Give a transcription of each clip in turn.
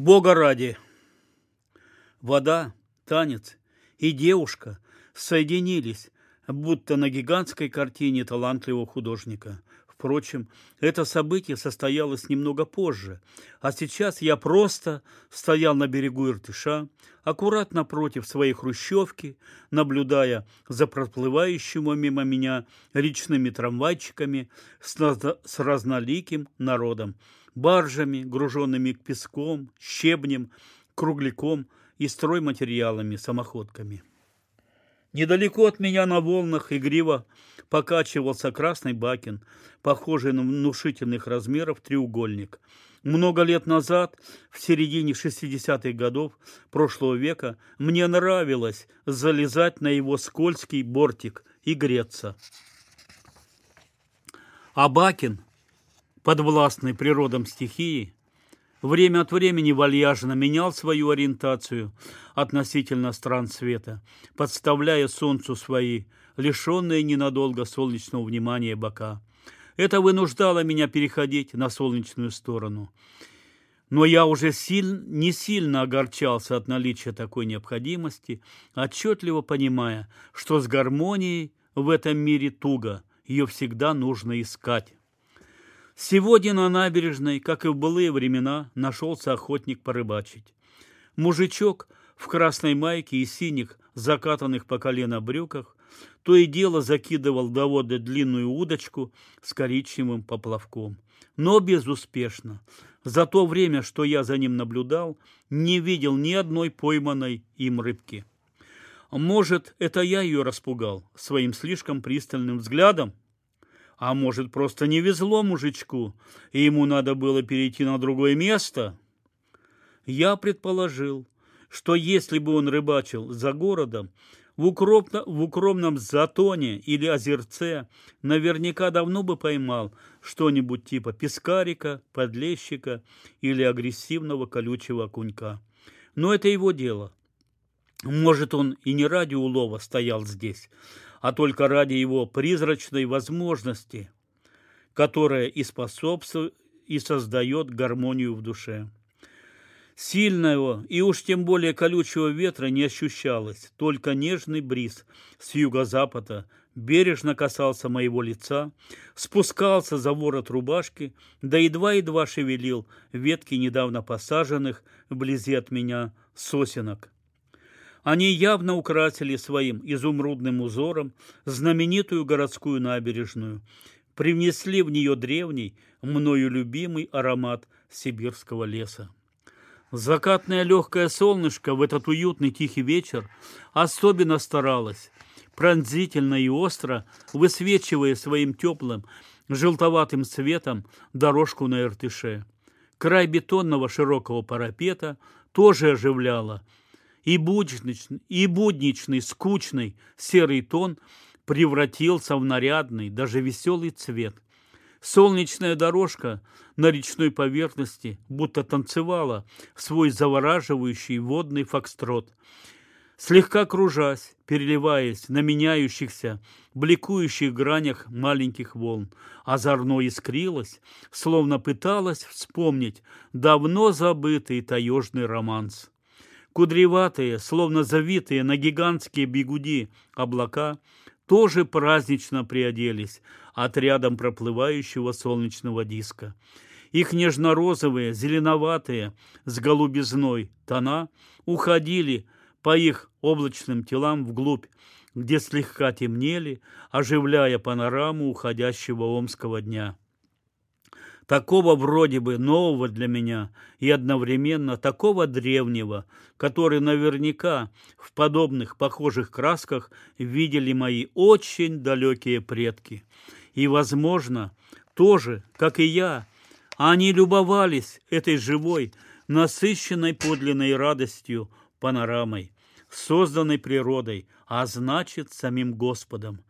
Бога ради. Вода, танец и девушка соединились, будто на гигантской картине талантливого художника. Впрочем, это событие состоялось немного позже, а сейчас я просто стоял на берегу Иртыша, аккуратно против своей хрущевки, наблюдая за проплывающими мимо меня речными трамвайчиками с разноликим народом, баржами, груженными песком, щебнем, кругляком и стройматериалами, самоходками. Недалеко от меня на волнах игриво покачивался красный бакин, похожий на внушительных размеров треугольник. Много лет назад, в середине 60-х годов прошлого века, мне нравилось залезать на его скользкий бортик и греться. А бакин, подвластный природам стихии, время от времени вальяжно менял свою ориентацию относительно стран света, подставляя солнцу свои, лишенные ненадолго солнечного внимания бока. Это вынуждало меня переходить на солнечную сторону. Но я уже силь, не сильно огорчался от наличия такой необходимости, отчетливо понимая, что с гармонией в этом мире туго, ее всегда нужно искать. Сегодня на набережной, как и в былые времена, нашелся охотник порыбачить. Мужичок в красной майке и синих, закатанных по колено брюках, то и дело закидывал до воды длинную удочку с коричневым поплавком. Но безуспешно. За то время, что я за ним наблюдал, не видел ни одной пойманной им рыбки. Может, это я ее распугал своим слишком пристальным взглядом? А может, просто не везло мужичку, и ему надо было перейти на другое место? Я предположил, что если бы он рыбачил за городом, в, укропно, в укромном затоне или озерце наверняка давно бы поймал что-нибудь типа пескарика, подлещика или агрессивного колючего окунька. Но это его дело. Может, он и не ради улова стоял здесь, а только ради его призрачной возможности, которая и способствует, и создает гармонию в душе. Сильного и уж тем более колючего ветра не ощущалось, только нежный бриз с юго-запада бережно касался моего лица, спускался за ворот рубашки, да едва-едва шевелил ветки недавно посаженных вблизи от меня сосенок. Они явно украсили своим изумрудным узором знаменитую городскую набережную, привнесли в нее древний, мною любимый аромат сибирского леса. Закатное легкое солнышко в этот уютный тихий вечер особенно старалось, пронзительно и остро высвечивая своим теплым желтоватым цветом дорожку на Иртыше. Край бетонного широкого парапета тоже оживляло, и будничный, и будничный, скучный серый тон превратился в нарядный, даже веселый цвет. Солнечная дорожка на речной поверхности будто танцевала свой завораживающий водный фокстрот. Слегка кружась, переливаясь на меняющихся, бликующих гранях маленьких волн, озорно искрилась, словно пыталась вспомнить давно забытый таежный романс. Кудреватые, словно завитые на гигантские бегуди облака, тоже празднично приоделись отрядом проплывающего солнечного диска. Их нежно-розовые, зеленоватые, с голубизной тона уходили по их облачным телам вглубь, где слегка темнели, оживляя панораму уходящего омского дня такого вроде бы нового для меня и одновременно такого древнего, который наверняка в подобных похожих красках видели мои очень далекие предки. И, возможно, тоже, как и я, они любовались этой живой, насыщенной подлинной радостью панорамой, созданной природой, а значит, самим Господом.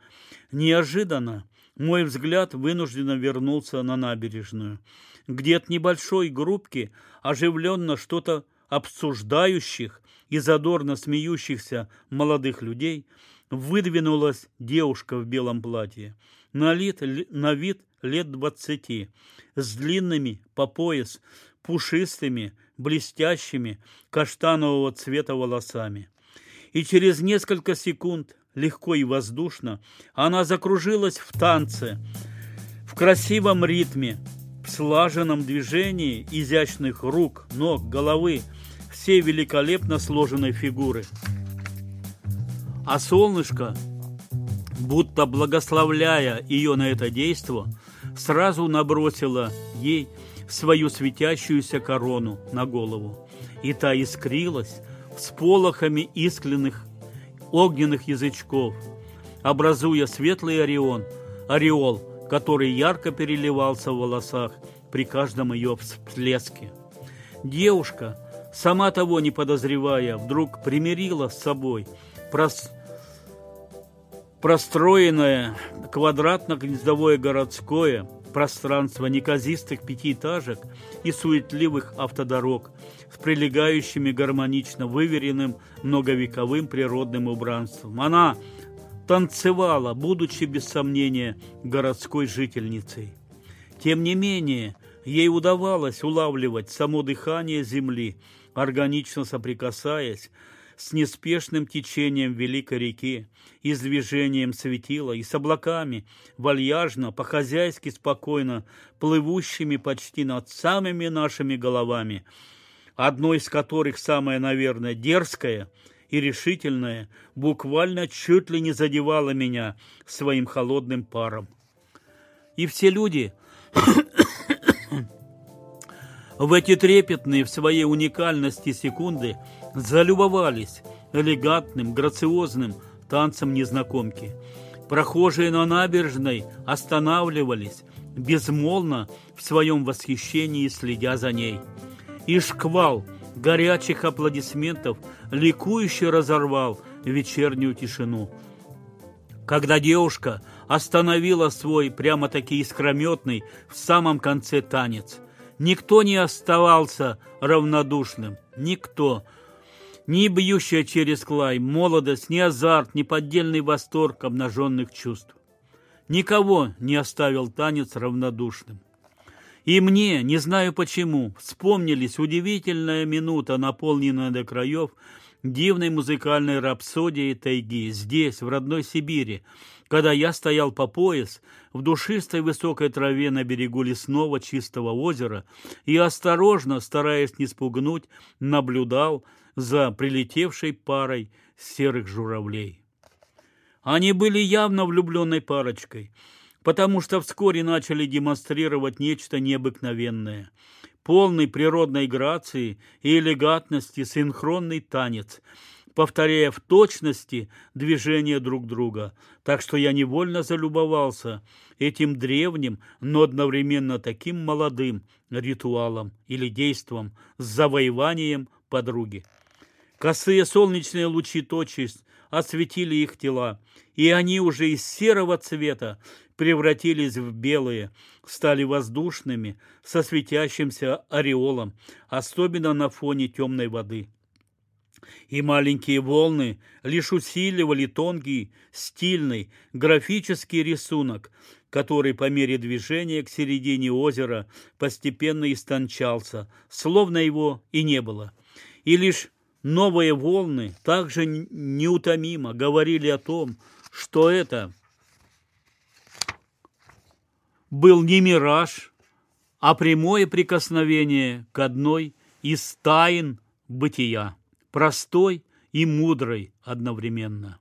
Неожиданно мой взгляд вынужденно вернулся на набережную, где от небольшой группки оживленно что-то обсуждающих и задорно смеющихся молодых людей выдвинулась девушка в белом платье, на, лит, на вид лет двадцати, с длинными по пояс, пушистыми, блестящими каштанового цвета волосами. И через несколько секунд, легко и воздушно, она закружилась в танце, в красивом ритме, в слаженном движении изящных рук, ног, головы, всей великолепно сложенной фигуры. А солнышко, будто благословляя ее на это действо, сразу набросило ей свою светящуюся корону на голову, и та искрилась всполохами искленных огненных язычков, образуя светлый орион, ореол, который ярко переливался в волосах при каждом ее всплеске. Девушка, сама того не подозревая, вдруг примирила с собой прос... простроенное квадратно-гнездовое городское пространство неказистых пятиэтажек и суетливых автодорог с прилегающими гармонично выверенным многовековым природным убранством. Она танцевала, будучи без сомнения городской жительницей. Тем не менее, ей удавалось улавливать само дыхание земли, органично соприкасаясь с неспешным течением великой реки и с движением светила, и с облаками, вальяжно, по-хозяйски спокойно, плывущими почти над самыми нашими головами, одной из которых самая, наверное, дерзкая и решительная, буквально чуть ли не задевала меня своим холодным паром. И все люди в эти трепетные в своей уникальности секунды залюбовались элегантным, грациозным танцем незнакомки. Прохожие на набережной останавливались, безмолвно в своем восхищении следя за ней. И шквал горячих аплодисментов ликующе разорвал вечернюю тишину. Когда девушка остановила свой прямо-таки искрометный в самом конце танец – Никто не оставался равнодушным. Никто. Ни бьющая через клай молодость, ни азарт, ни поддельный восторг обнаженных чувств. Никого не оставил танец равнодушным. И мне, не знаю почему, вспомнились удивительная минута, наполненная до краев дивной музыкальной рапсодией тайги, здесь, в родной Сибири, когда я стоял по пояс в душистой высокой траве на берегу лесного чистого озера и осторожно, стараясь не спугнуть, наблюдал за прилетевшей парой серых журавлей. Они были явно влюбленной парочкой, потому что вскоре начали демонстрировать нечто необыкновенное – полный природной грации и элегантности синхронный танец – повторяя в точности движения друг друга, так что я невольно залюбовался этим древним, но одновременно таким молодым ритуалом или действом с завоеванием подруги. Косые солнечные лучи тотчас осветили их тела, и они уже из серого цвета превратились в белые, стали воздушными, со светящимся ореолом, особенно на фоне темной воды и маленькие волны лишь усиливали тонкий, стильный, графический рисунок, который по мере движения к середине озера постепенно истончался, словно его и не было. И лишь новые волны также неутомимо говорили о том, что это был не мираж, а прямое прикосновение к одной из тайн бытия простой и мудрой одновременно.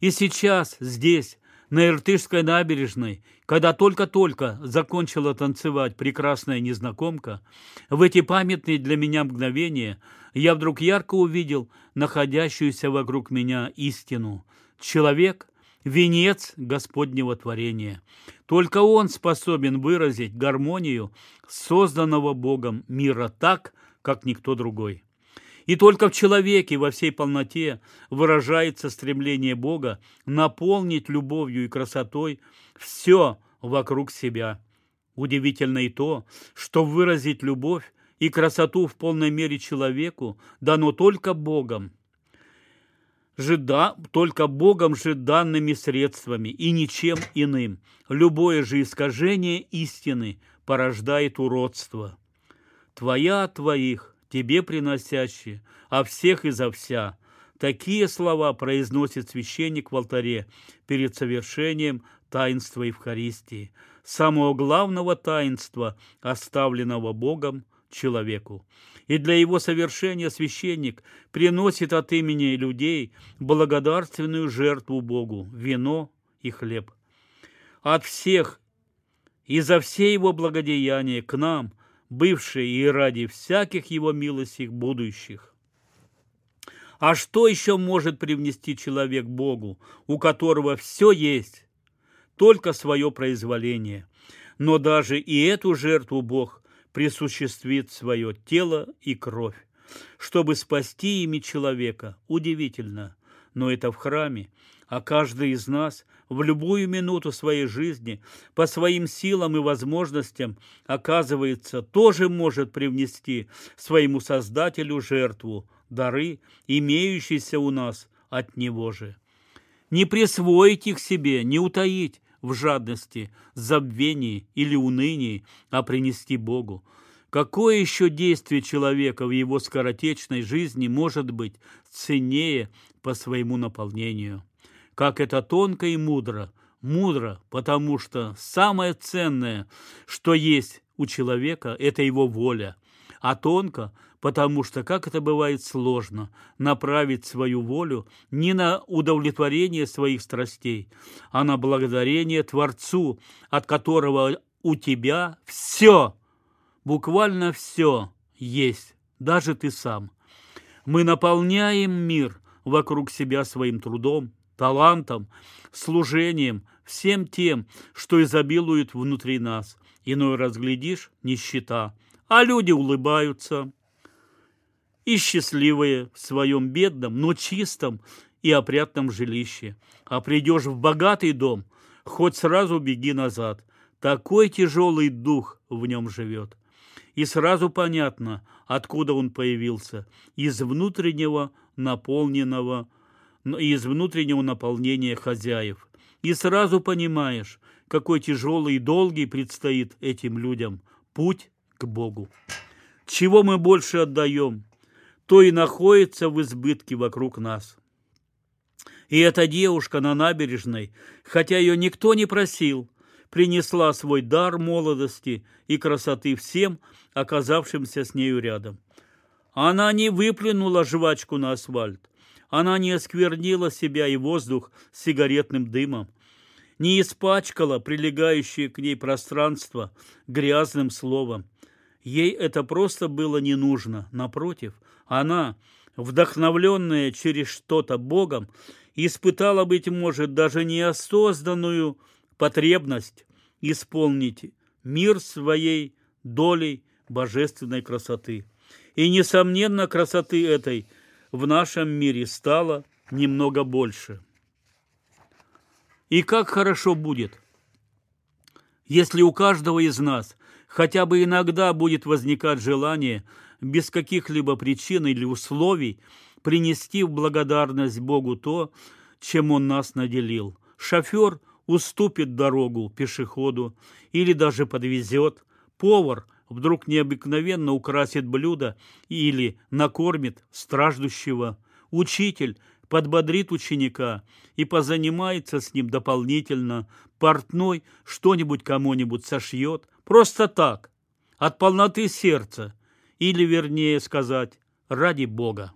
И сейчас здесь, на Иртышской набережной, когда только-только закончила танцевать прекрасная незнакомка, в эти памятные для меня мгновения я вдруг ярко увидел находящуюся вокруг меня истину. Человек – венец Господнего творения. Только он способен выразить гармонию созданного Богом мира так, как никто другой. И только в человеке во всей полноте выражается стремление Бога наполнить любовью и красотой все вокруг себя. Удивительно и то, что выразить любовь и красоту в полной мере человеку дано только Богом, же да, только Богом же данными средствами и ничем иным. Любое же искажение истины порождает уродство. Твоя от твоих, тебе приносящие, а всех и за вся. Такие слова произносит священник в алтаре перед совершением таинства Евхаристии, самого главного таинства, оставленного Богом человеку. И для его совершения священник приносит от имени людей благодарственную жертву Богу, вино и хлеб. От всех и за все его благодеяния к нам, бывшие и ради всяких его милостей будущих. А что еще может привнести человек Богу, у которого все есть, только свое произволение? Но даже и эту жертву Бог присуществит свое тело и кровь, чтобы спасти ими человека. Удивительно, но это в храме, а каждый из нас в любую минуту своей жизни по своим силам и возможностям, оказывается, тоже может привнести своему Создателю жертву, дары, имеющиеся у нас от Него же. Не присвоить их себе, не утаить в жадности, забвении или унынии, а принести Богу. Какое еще действие человека в его скоротечной жизни может быть ценнее по своему наполнению? Как это тонко и мудро, мудро, потому что самое ценное, что есть у человека, это его воля, а тонко, потому что, как это бывает сложно, направить свою волю не на удовлетворение своих страстей, а на благодарение Творцу, от которого у тебя все, буквально все есть, даже ты сам. Мы наполняем мир вокруг себя своим трудом, талантом, служением, всем тем, что изобилует внутри нас. Иной разглядишь – нищета, а люди улыбаются и счастливые в своем бедном, но чистом и опрятном жилище. А придешь в богатый дом, хоть сразу беги назад. Такой тяжелый дух в нем живет. И сразу понятно, откуда он появился. Из внутреннего наполненного, из внутреннего наполнения хозяев. И сразу понимаешь, какой тяжелый и долгий предстоит этим людям путь к Богу. Чего мы больше отдаем, то и находится в избытке вокруг нас. И эта девушка на набережной, хотя ее никто не просил, принесла свой дар молодости и красоты всем, оказавшимся с нею рядом. Она не выплюнула жвачку на асфальт, она не осквернила себя и воздух сигаретным дымом, не испачкала прилегающее к ней пространство грязным словом, Ей это просто было не нужно. Напротив, она, вдохновленная через что-то Богом, испытала, быть может, даже неосознанную потребность исполнить мир своей долей божественной красоты. И, несомненно, красоты этой в нашем мире стало немного больше. И как хорошо будет, если у каждого из нас Хотя бы иногда будет возникать желание без каких-либо причин или условий принести в благодарность Богу то, чем Он нас наделил. Шофер уступит дорогу пешеходу или даже подвезет. Повар вдруг необыкновенно украсит блюдо или накормит страждущего. Учитель подбодрит ученика и позанимается с ним дополнительно. Портной что-нибудь кому-нибудь сошьет, Просто так, от полноты сердца, или, вернее сказать, ради Бога.